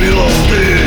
We lost it.